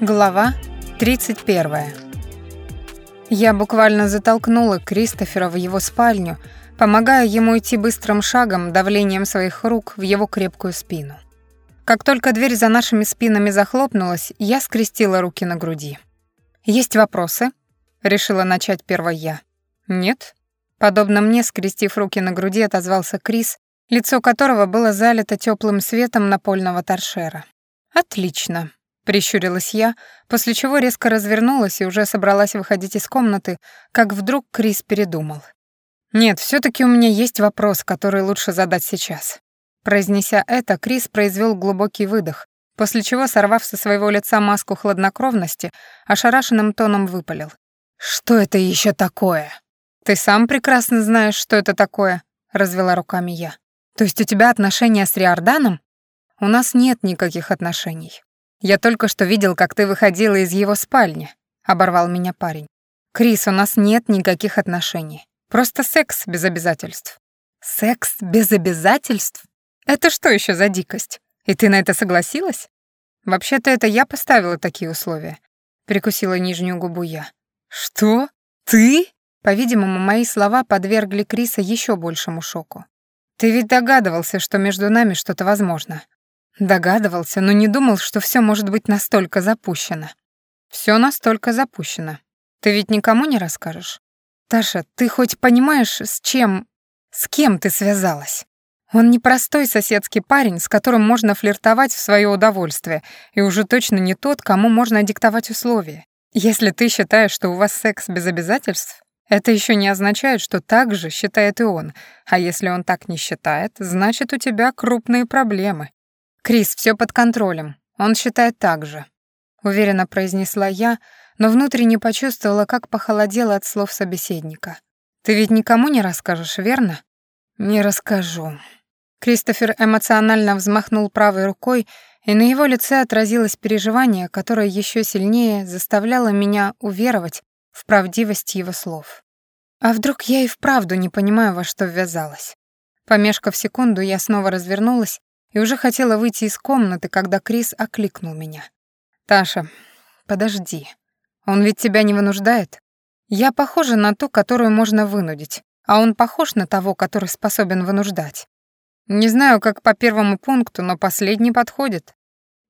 Глава 31. Я буквально затолкнула Кристофера в его спальню, помогая ему идти быстрым шагом, давлением своих рук в его крепкую спину. Как только дверь за нашими спинами захлопнулась, я скрестила руки на груди. «Есть вопросы?» — решила начать первой я. «Нет?» Подобно мне, скрестив руки на груди, отозвался Крис, лицо которого было залито теплым светом напольного торшера. «Отлично», Прищурилась я, после чего резко развернулась и уже собралась выходить из комнаты, как вдруг Крис передумал. «Нет, все таки у меня есть вопрос, который лучше задать сейчас». Произнеся это, Крис произвел глубокий выдох, после чего, сорвав со своего лица маску хладнокровности, ошарашенным тоном выпалил. «Что это еще такое?» «Ты сам прекрасно знаешь, что это такое», — развела руками я. «То есть у тебя отношения с Риорданом?» «У нас нет никаких отношений. «Я только что видел, как ты выходила из его спальни», — оборвал меня парень. «Крис, у нас нет никаких отношений. Просто секс без обязательств». «Секс без обязательств? Это что еще за дикость? И ты на это согласилась?» «Вообще-то это я поставила такие условия», — прикусила нижнюю губу я. «Что? Ты?» По-видимому, мои слова подвергли Криса еще большему шоку. «Ты ведь догадывался, что между нами что-то возможно. Догадывался, но не думал, что все может быть настолько запущено. Все настолько запущено. Ты ведь никому не расскажешь? Таша, ты хоть понимаешь, с чем... С кем ты связалась? Он не простой соседский парень, с которым можно флиртовать в свое удовольствие, и уже точно не тот, кому можно диктовать условия. Если ты считаешь, что у вас секс без обязательств, это еще не означает, что так же считает и он. А если он так не считает, значит, у тебя крупные проблемы. «Крис, все под контролем. Он считает так же», — уверенно произнесла я, но внутренне почувствовала, как похолодело от слов собеседника. «Ты ведь никому не расскажешь, верно?» «Не расскажу». Кристофер эмоционально взмахнул правой рукой, и на его лице отразилось переживание, которое еще сильнее заставляло меня уверовать в правдивость его слов. А вдруг я и вправду не понимаю, во что ввязалась? Помешкав секунду, я снова развернулась и уже хотела выйти из комнаты, когда Крис окликнул меня. «Таша, подожди. Он ведь тебя не вынуждает? Я похожа на ту, которую можно вынудить, а он похож на того, который способен вынуждать. Не знаю, как по первому пункту, но последний подходит.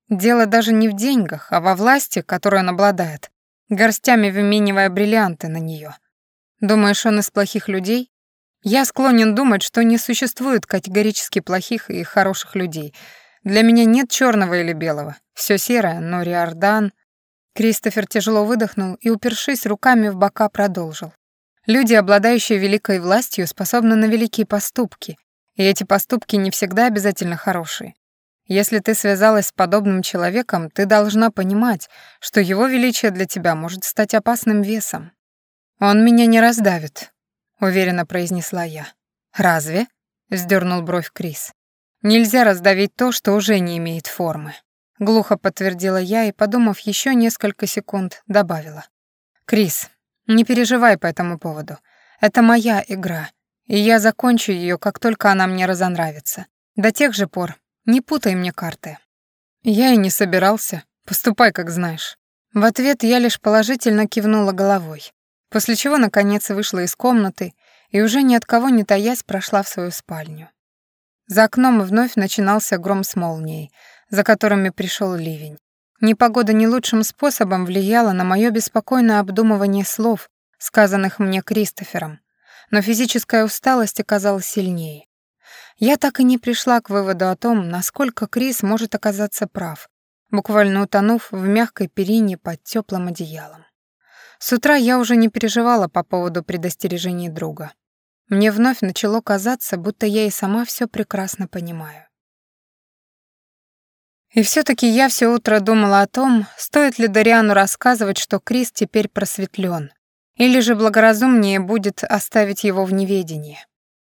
Дело даже не в деньгах, а во власти, которой он обладает, горстями выменивая бриллианты на нее. Думаешь, он из плохих людей? Я склонен думать, что не существует категорически плохих и хороших людей. Для меня нет черного или белого. Все серое, но Риордан... Кристофер тяжело выдохнул и, упершись руками в бока, продолжил. Люди, обладающие великой властью, способны на великие поступки, и эти поступки не всегда обязательно хорошие. Если ты связалась с подобным человеком, ты должна понимать, что его величие для тебя может стать опасным весом. Он меня не раздавит, уверенно произнесла я. Разве? Сдернул бровь Крис. Нельзя раздавить то, что уже не имеет формы. Глухо подтвердила я и, подумав еще несколько секунд, добавила. Крис, не переживай по этому поводу. Это моя игра, и я закончу ее, как только она мне разонравится. До тех же пор не путай мне карты. Я и не собирался. Поступай, как знаешь. В ответ я лишь положительно кивнула головой после чего, наконец, вышла из комнаты и уже ни от кого не таясь прошла в свою спальню. За окном вновь начинался гром с молнией, за которыми пришел ливень. Непогода не лучшим способом влияла на мое беспокойное обдумывание слов, сказанных мне Кристофером, но физическая усталость оказалась сильнее. Я так и не пришла к выводу о том, насколько Крис может оказаться прав, буквально утонув в мягкой перине под теплым одеялом. С утра я уже не переживала по поводу предостережений друга. Мне вновь начало казаться, будто я и сама все прекрасно понимаю. И все таки я все утро думала о том, стоит ли Дариану рассказывать, что Крис теперь просветлен, или же благоразумнее будет оставить его в неведении.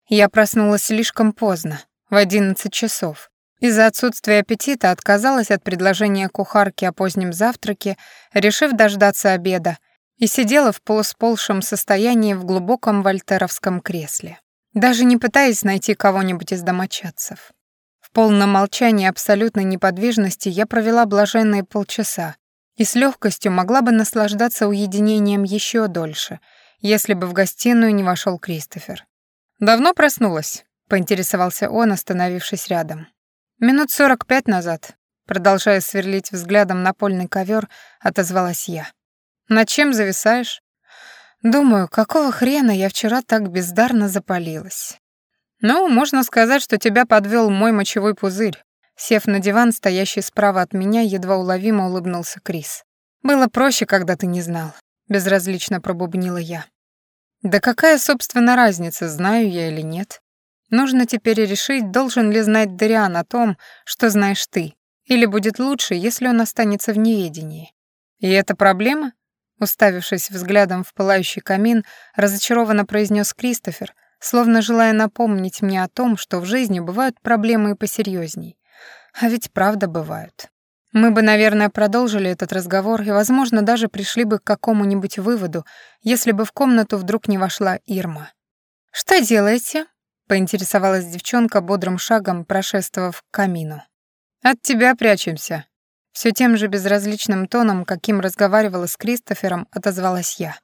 Я проснулась слишком поздно, в одиннадцать часов. Из-за отсутствия аппетита отказалась от предложения кухарки о позднем завтраке, решив дождаться обеда, и сидела в полусползшем состоянии в глубоком вольтеровском кресле, даже не пытаясь найти кого-нибудь из домочадцев. В полном молчании абсолютной неподвижности я провела блаженные полчаса и с легкостью могла бы наслаждаться уединением еще дольше, если бы в гостиную не вошел Кристофер. «Давно проснулась?» — поинтересовался он, остановившись рядом. «Минут сорок пять назад», — продолжая сверлить взглядом напольный ковер, отозвалась я. «Над чем зависаешь?» «Думаю, какого хрена я вчера так бездарно запалилась?» «Ну, можно сказать, что тебя подвел мой мочевой пузырь», Сев на диван, стоящий справа от меня, едва уловимо улыбнулся Крис. «Было проще, когда ты не знал», — безразлично пробубнила я. «Да какая, собственно, разница, знаю я или нет? Нужно теперь решить, должен ли знать Дариан о том, что знаешь ты, или будет лучше, если он останется в неведении. И это проблема?» Уставившись взглядом в пылающий камин, разочарованно произнес Кристофер, словно желая напомнить мне о том, что в жизни бывают проблемы и посерьезней. А ведь правда бывают. Мы бы, наверное, продолжили этот разговор и, возможно, даже пришли бы к какому-нибудь выводу, если бы в комнату вдруг не вошла Ирма. «Что делаете?» — поинтересовалась девчонка бодрым шагом, прошествовав к камину. «От тебя прячемся». Все тем же безразличным тоном, каким разговаривала с Кристофером, отозвалась я.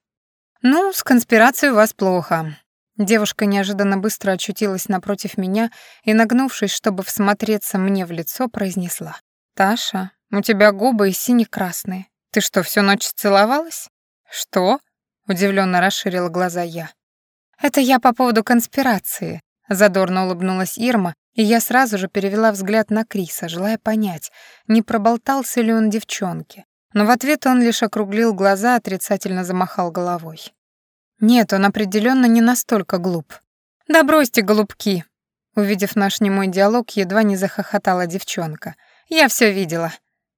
«Ну, с конспирацией у вас плохо. Девушка неожиданно быстро очутилась напротив меня и, нагнувшись, чтобы всмотреться мне в лицо, произнесла. «Таша, у тебя губы сине-красные. Ты что, всю ночь целовалась?» «Что?» — удивленно расширила глаза я. «Это я по поводу конспирации», — задорно улыбнулась Ирма, и я сразу же перевела взгляд на Криса, желая понять, не проболтался ли он девчонке. Но в ответ он лишь округлил глаза, отрицательно замахал головой. Нет, он определенно не настолько глуп. Да бросьте, голубки. Увидев наш немой диалог, едва не захохотала девчонка. Я все видела.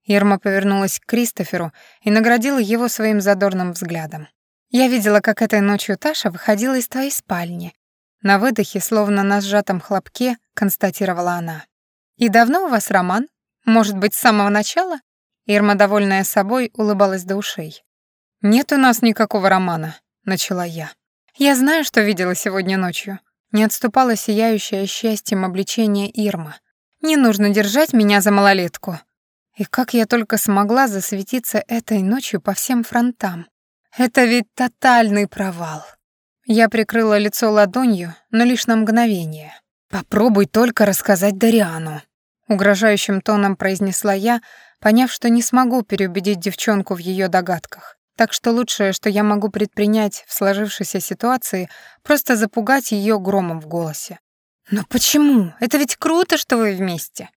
Ирма повернулась к Кристоферу и наградила его своим задорным взглядом. Я видела, как этой ночью Таша выходила из твоей спальни. На выдохе, словно на сжатом хлопке, констатировала она. «И давно у вас роман? Может быть, с самого начала?» Ирма, довольная собой, улыбалась до ушей. «Нет у нас никакого романа», — начала я. «Я знаю, что видела сегодня ночью». Не отступала сияющее счастьем обличение Ирма. «Не нужно держать меня за малолетку». И как я только смогла засветиться этой ночью по всем фронтам. Это ведь тотальный провал. Я прикрыла лицо ладонью, но лишь на мгновение. «Попробуй только рассказать Дариану», — угрожающим тоном произнесла я, поняв, что не смогу переубедить девчонку в ее догадках. Так что лучшее, что я могу предпринять в сложившейся ситуации, просто запугать ее громом в голосе. «Но почему? Это ведь круто, что вы вместе!»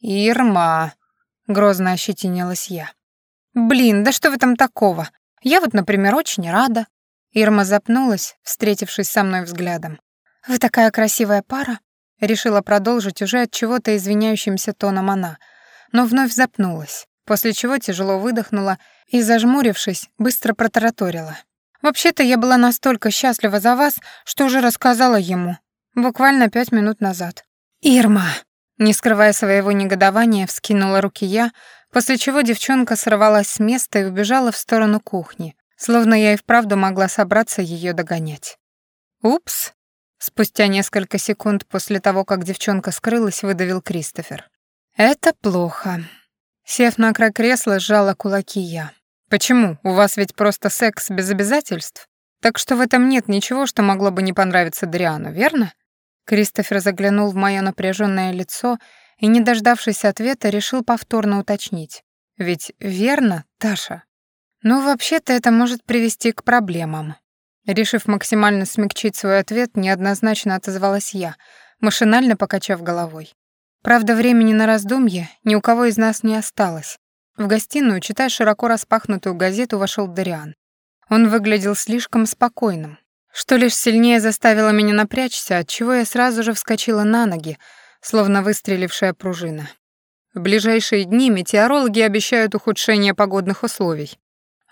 «Ирма!» — грозно ощетинилась я. «Блин, да что в этом такого? Я вот, например, очень рада». Ирма запнулась, встретившись со мной взглядом. «Вы такая красивая пара!» Решила продолжить уже от чего-то извиняющимся тоном она, но вновь запнулась после чего тяжело выдохнула и, зажмурившись, быстро протараторила. «Вообще-то я была настолько счастлива за вас, что уже рассказала ему. Буквально пять минут назад». «Ирма!» Не скрывая своего негодования, вскинула руки я, после чего девчонка сорвалась с места и убежала в сторону кухни, словно я и вправду могла собраться ее догонять. «Упс!» Спустя несколько секунд после того, как девчонка скрылась, выдавил Кристофер. «Это плохо», Сев на край кресла, сжала кулаки я. «Почему? У вас ведь просто секс без обязательств? Так что в этом нет ничего, что могло бы не понравиться Дриану, верно?» Кристофер заглянул в моё напряженное лицо и, не дождавшись ответа, решил повторно уточнить. «Ведь верно, Таша?» «Ну, вообще-то это может привести к проблемам». Решив максимально смягчить свой ответ, неоднозначно отозвалась я, машинально покачав головой. Правда, времени на раздумье ни у кого из нас не осталось. В гостиную, читая широко распахнутую газету, вошел Дариан. Он выглядел слишком спокойным, что лишь сильнее заставило меня напрячься, отчего я сразу же вскочила на ноги, словно выстрелившая пружина. В ближайшие дни метеорологи обещают ухудшение погодных условий.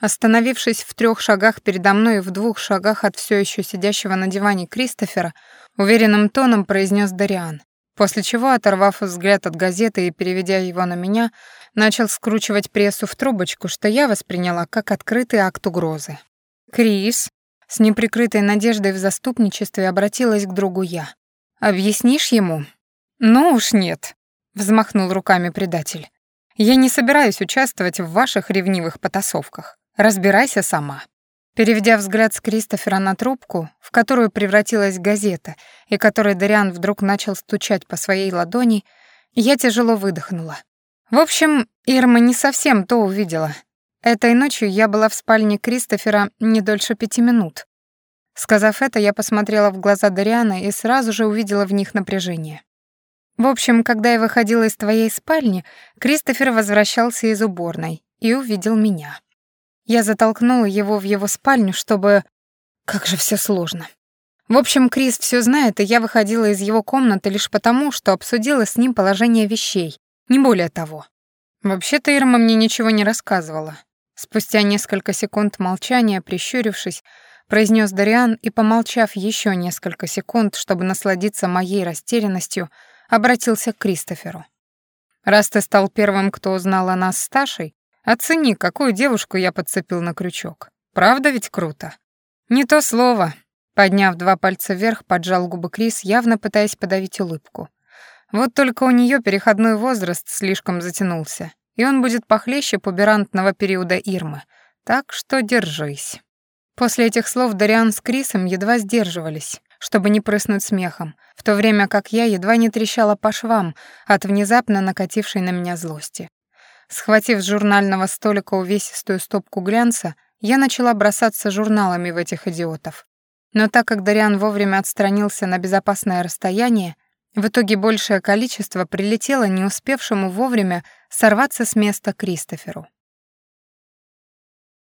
Остановившись в трех шагах передо мной и в двух шагах от все еще сидящего на диване Кристофера, уверенным тоном произнес Дариан. После чего, оторвав взгляд от газеты и переведя его на меня, начал скручивать прессу в трубочку, что я восприняла как открытый акт угрозы. «Крис», с неприкрытой надеждой в заступничестве обратилась к другу я. «Объяснишь ему?» «Ну уж нет», — взмахнул руками предатель. Я не собираюсь участвовать в ваших ревнивых потасовках. Разбирайся сама». Переведя взгляд с Кристофера на трубку, в которую превратилась газета, и которой Дариан вдруг начал стучать по своей ладони, я тяжело выдохнула. В общем, Ирма не совсем то увидела. Этой ночью я была в спальне Кристофера не дольше пяти минут. Сказав это, я посмотрела в глаза Дариана и сразу же увидела в них напряжение. В общем, когда я выходила из твоей спальни, Кристофер возвращался из уборной и увидел меня. Я затолкнула его в его спальню, чтобы... Как же все сложно. В общем, Крис все знает, и я выходила из его комнаты лишь потому, что обсудила с ним положение вещей, не более того. Вообще-то Ирма мне ничего не рассказывала. Спустя несколько секунд молчания, прищурившись, произнес Дариан и, помолчав еще несколько секунд, чтобы насладиться моей растерянностью, обратился к Кристоферу. «Раз ты стал первым, кто узнал о нас с Ташей, оцени, какую девушку я подцепил на крючок. Правда ведь круто?» «Не то слово», — подняв два пальца вверх, поджал губы Крис, явно пытаясь подавить улыбку. «Вот только у нее переходной возраст слишком затянулся, и он будет похлеще пуберантного периода Ирмы, так что держись». После этих слов Дариан с Крисом едва сдерживались, чтобы не прыснуть смехом, в то время как я едва не трещала по швам от внезапно накатившей на меня злости. Схватив с журнального столика увесистую стопку глянца, я начала бросаться журналами в этих идиотов. Но так как Дариан вовремя отстранился на безопасное расстояние, в итоге большее количество прилетело не успевшему вовремя сорваться с места Кристоферу.